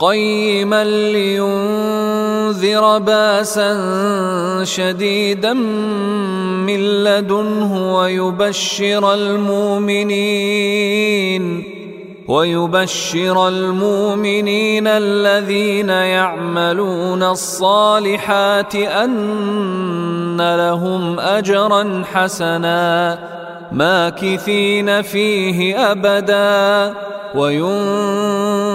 قيما لينذر باسا شديدا من لدنه ويبشر المؤمنين ويبشر المؤمنين الذين يعملون الصالحات أن لهم أجرا حسنا ماكثين فيه أبدا وينذر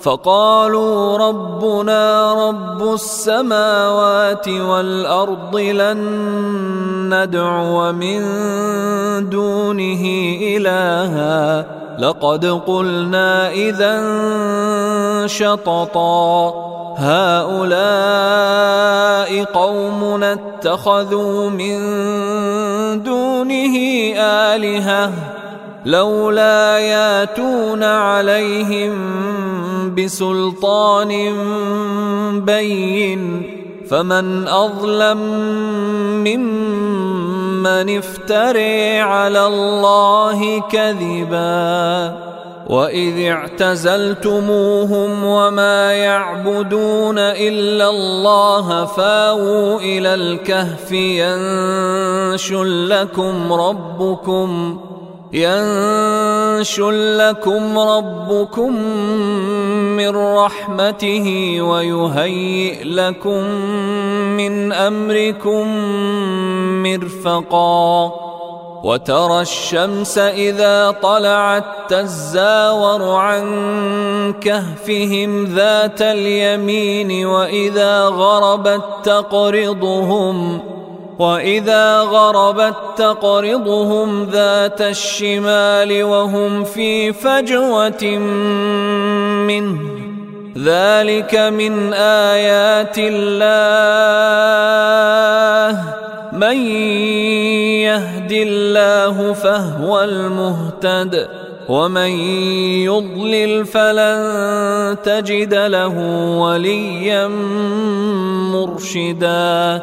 فقالوا ربنا رب السماوات والأرض لن ندعو من دونه إلها. لقد قلنا إذا شططا. هؤلاء قومنا اتخذوا من دونه آلهة. لولا ياتون عليهم بسلطان بين فمن أظلم ممن افتري على الله كذبا وإذ اعتزلتموهم وما يعبدون إلا الله فاووا إلى الكهف ينشل لكم ربكم ينشل لكم ربكم من رحمته ويهيئ لكم من أمركم مرفقا. وترى الشمس إذا طلعت تزاور عن كهفهم ذات اليمين وإذا غربت تقرضهم واذا غربت تقرضهم ذات الشمال وهم في فجوه منه ذلك من ايات الله من يهد الله فهو المهتد ومن يضلل فلن تجد له وليا مرشدا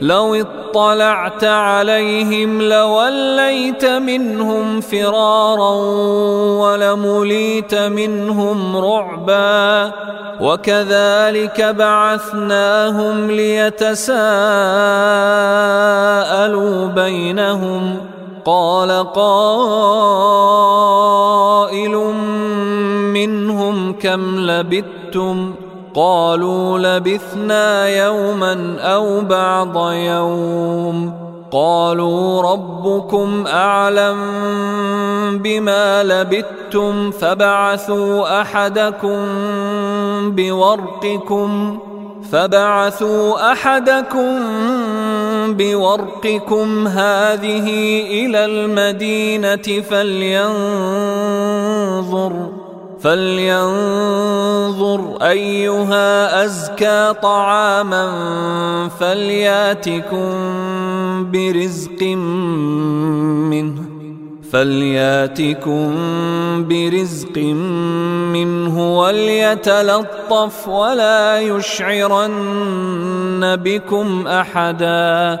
لو اطلعت عليهم لوليت منهم فرارا ولمليت منهم رعبا وكذلك بعثناهم ليتساءلوا بينهم قال قائل منهم كم لبثتم قالوا لبثنا يوما أو بعض يوم. قالوا ربكم أعلم بما لبثتم فبعثوا أحدكم بورقكم فبعثوا أحدكم بورقكم هذه إلى المدينة فلينظر. فلينظر أيها أزكى طعاما فلياتكم برزق منه فلياتكم برزق منه وليتلطف ولا يشعرن بكم أحدا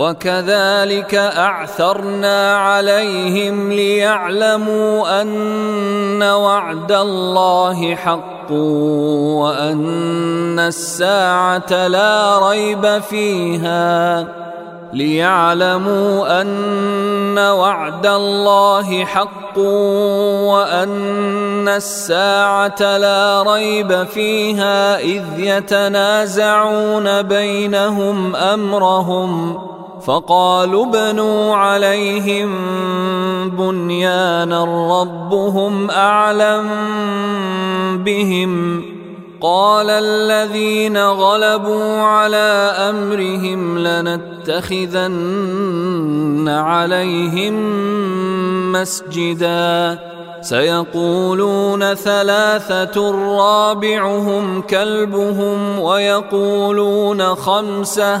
وكذلك أعثرنا عليهم ليعلموا أن وعد الله حق وأن الساعة لا ريب فيها ليعلموا أن وعد الله حق وأن الساعة لا ريب فيها إذ يتنازعون بينهم أمرهم فقالوا ابنوا عليهم بنيانا ربهم أعلم بهم. قال الذين غلبوا على أمرهم لنتخذن عليهم مسجدا. سيقولون ثلاثة رابعهم كلبهم ويقولون خمسة.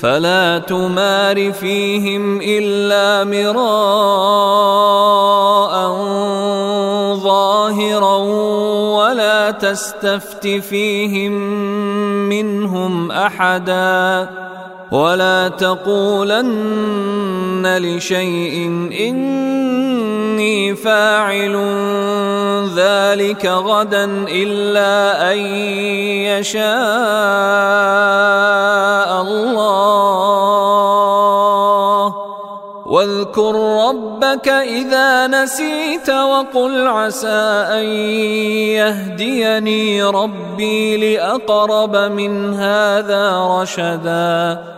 فلا تمار فيهم إلا مراء ظاهرا ولا تستفت فيهم منهم أحدا ولا تقولن لشيء إني فاعل ذلك غدا إلا أن يشاء الله. واذكر ربك إذا نسيت وقل عسى أن يهديني ربي لأقرب من هذا رشدا.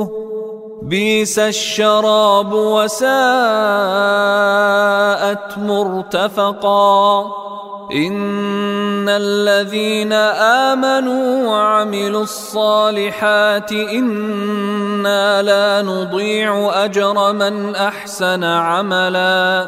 بيس الشراب وساءت مرتفقا. إن الذين آمنوا وعملوا الصالحات إنا لا نضيع أجر من أحسن عملا.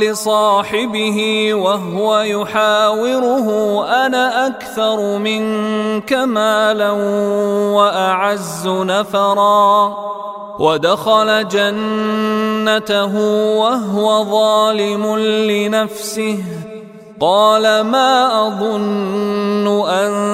لصاحبه وهو يحاوره أنا أكثر منك مالا وأعز نفرا. ودخل جنته وهو ظالم لنفسه قال ما أظن أن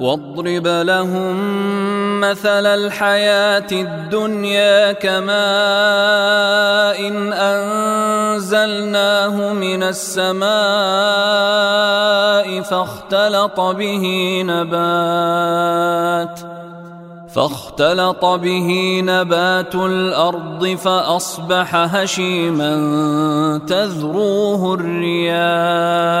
واضرب لهم مثل الحياة الدنيا كماء إن أنزلناه من السماء فاختلط به نبات فاختلط به نبات الأرض فأصبح هشيما تذروه الرياح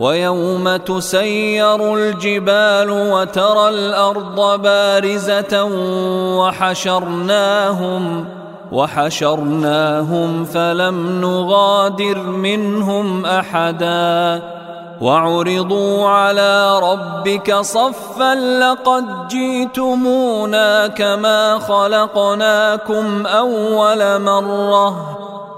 ويوم تسير الجبال وترى الأرض بارزة وحشرناهم وحشرناهم فلم نغادر منهم أحدا وعرضوا على ربك صفا لقد جئتمونا كما خلقناكم أول مرة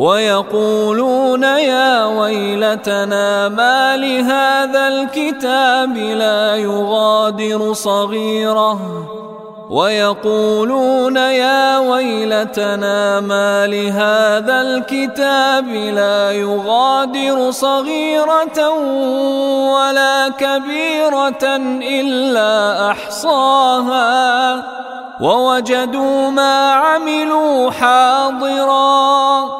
ويقولون يا ويلتنا ما لهذا الكتاب لا يغادر صغيره. ويقولون يا ويلتنا ما لهذا الكتاب لا يغادر صغيرة ولا كبيرة إلا أحصاها. ووجدوا ما عملوا حاضرا.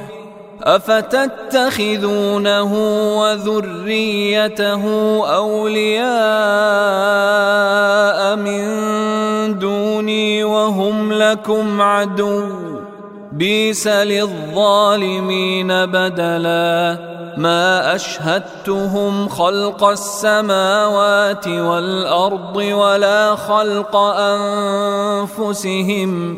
أفتتخذونه وذريته أولياء من دوني وهم لكم عدو. بيس للظالمين بدلا. ما أشهدتهم خلق السماوات والأرض ولا خلق أنفسهم.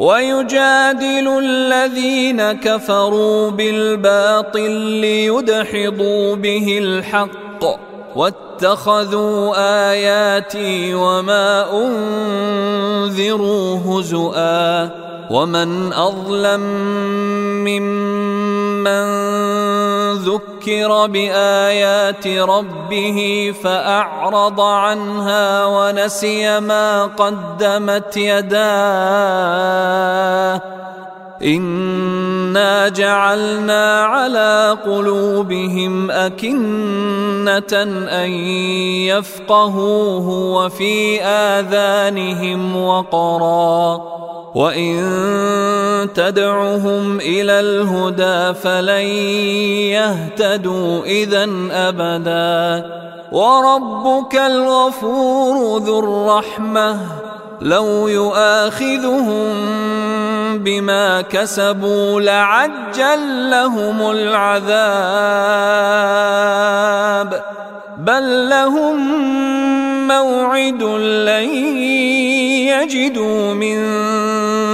ويجادل الذين كفروا بالباطل ليدحضوا به الحق واتخذوا آياتي وما أنذروا هزؤا ومن أظلم ممن ذكر بآيات ربه فأعرض عنها ونسي ما قدمت يداه. انا جعلنا على قلوبهم اكنه ان يفقهوه وفي اذانهم وقرا. وان تدعهم إلى الهدى فلن يهتدوا اذا ابدا وربك الغفور ذو الرحمه لو يؤاخذهم بما كسبوا لعجل لهم العذاب بل لهم موعد لن يجدوا من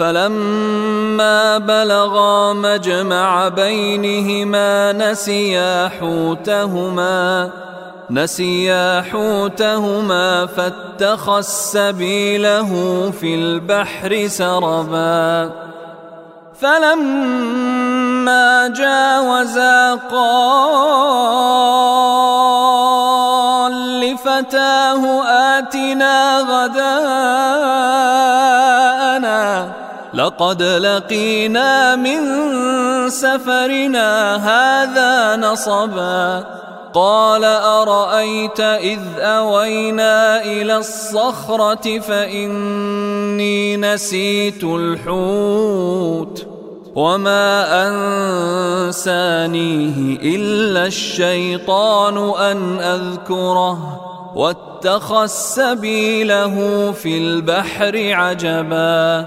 فلما بلغا مجمع بينهما نسيا حوتهما نسيا حوتهما فاتخذ سبيله في البحر سربا. فلما جاوزا قال لفتاه آتنا غداءنا لقد لقينا من سفرنا هذا نصبا. قال أرأيت إذ أوينا إلى الصخرة فإني نسيت الحوت وما أنسانيه إلا الشيطان أن أذكره واتخذ سبيله في البحر عجبا.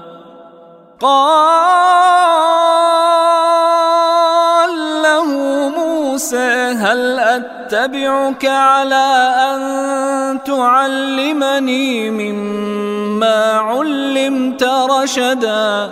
قال له موسى هل أتبعك على أن تعلمني مما علمت رشدا؟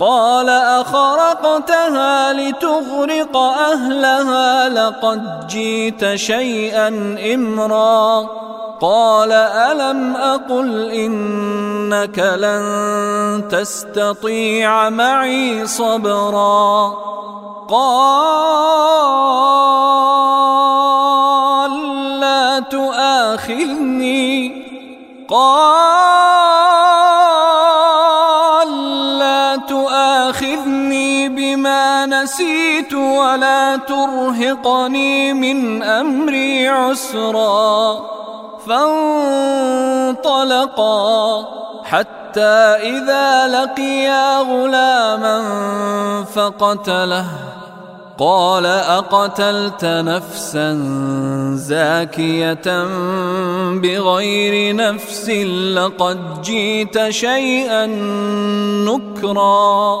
قال أخرقتها لتغرق أهلها لقد جيت شيئا إمرا. قال ألم أقل إنك لن تستطيع معي صبرا. قال لا تؤاخذني. قال نسيت ولا ترهقني من أمري عسرا فانطلقا حتى إذا لقيا غلاما فقتله. قال أقتلت نفسا زاكية بغير نفس لقد جيت شيئا نكرا.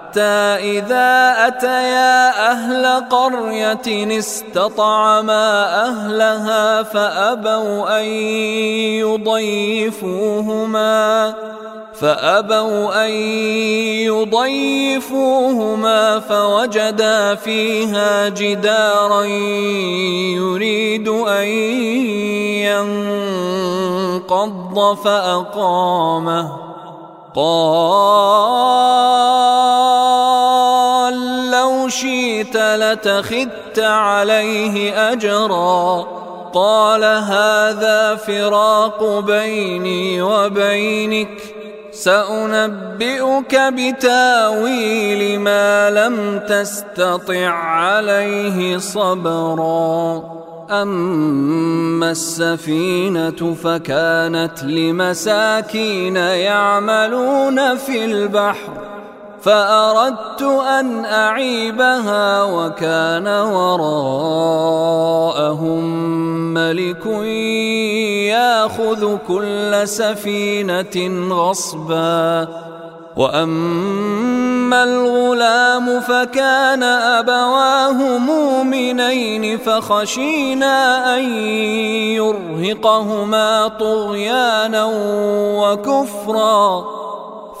حتى إذا أتيا أهل قرية استطعما أهلها فأبوا أن يضيفوهما فأبوا أن يضيفوهما فوجدا فيها جدارا يريد أن ينقض فأقامه. قال لو شئت لتخذت عليه أجرا. قال هذا فراق بيني وبينك. سأنبئك بتاويل ما لم تستطع عليه صبرا. أما السفينة فكانت لمساكين يعملون في البحر. فأردت أن أعيبها وكان وراءهم ملك ياخذ كل سفينة غصبا. وأما الغلام فكان أبواه مؤمنين فخشينا أن يرهقهما طغيانا وكفرا.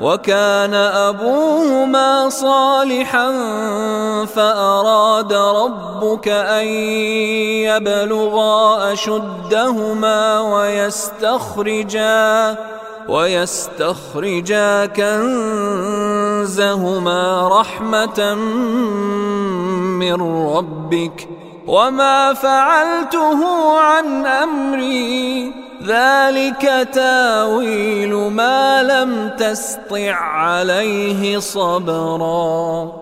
وكان أبوهما صالحا فأراد ربك أن يبلغا أشدهما ويستخرجا ويستخرجا كنزهما رحمة من ربك وما فعلته عن أمري ذلك تاويل ما لم تسطع عليه صبرا.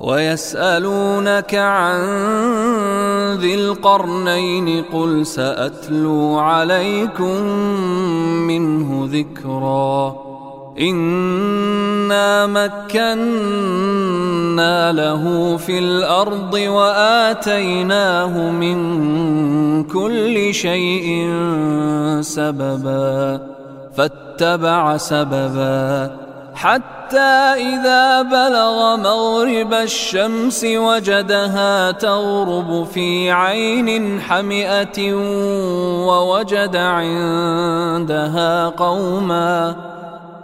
ويسألونك عن ذي القرنين قل سأتلو عليكم منه ذكرا. إنا مكنا له في الأرض وآتيناه من كل شيء سببا فاتبع سببا. حتى إذا بلغ مغرب الشمس وجدها تغرب في عين حمئة ووجد عندها قوما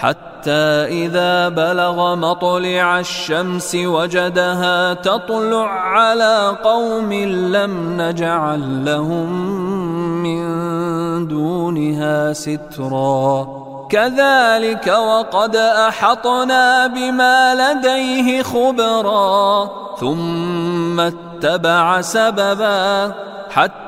حتى إذا بلغ مطلع الشمس وجدها تطلع على قوم لم نجعل لهم من دونها سترا. كذلك وقد أحطنا بما لديه خبرا ثم اتبع سببا حتى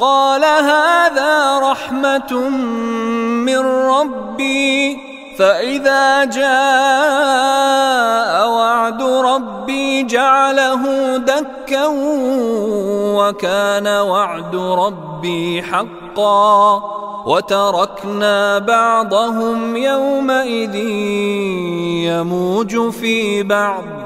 قال هذا رحمة من ربي فإذا جاء وعد ربي جعله دكا وكان وعد ربي حقا. وتركنا بعضهم يومئذ يموج في بعض.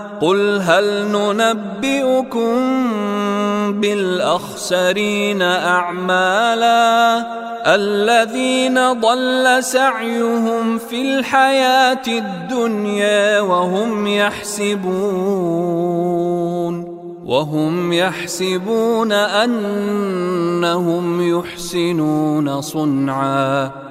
قل هل ننبئكم بالاخسرين اعمالا الذين ضل سعيهم في الحياة الدنيا وهم يحسبون وهم يحسبون انهم يحسنون صنعا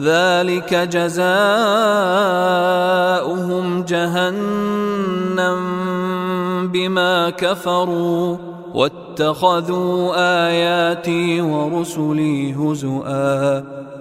ذلك جزاؤهم جهنم بما كفروا واتخذوا آياتي ورسلي هزؤا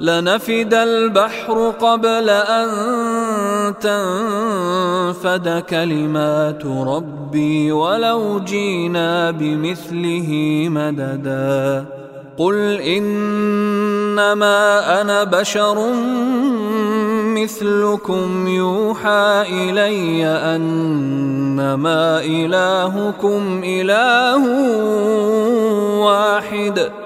لنفد البحر قبل أن تنفد كلمات ربي ولو جينا بمثله مددا. قل إنما أنا بشر مثلكم يوحى إلي أنما إلهكم إله واحد.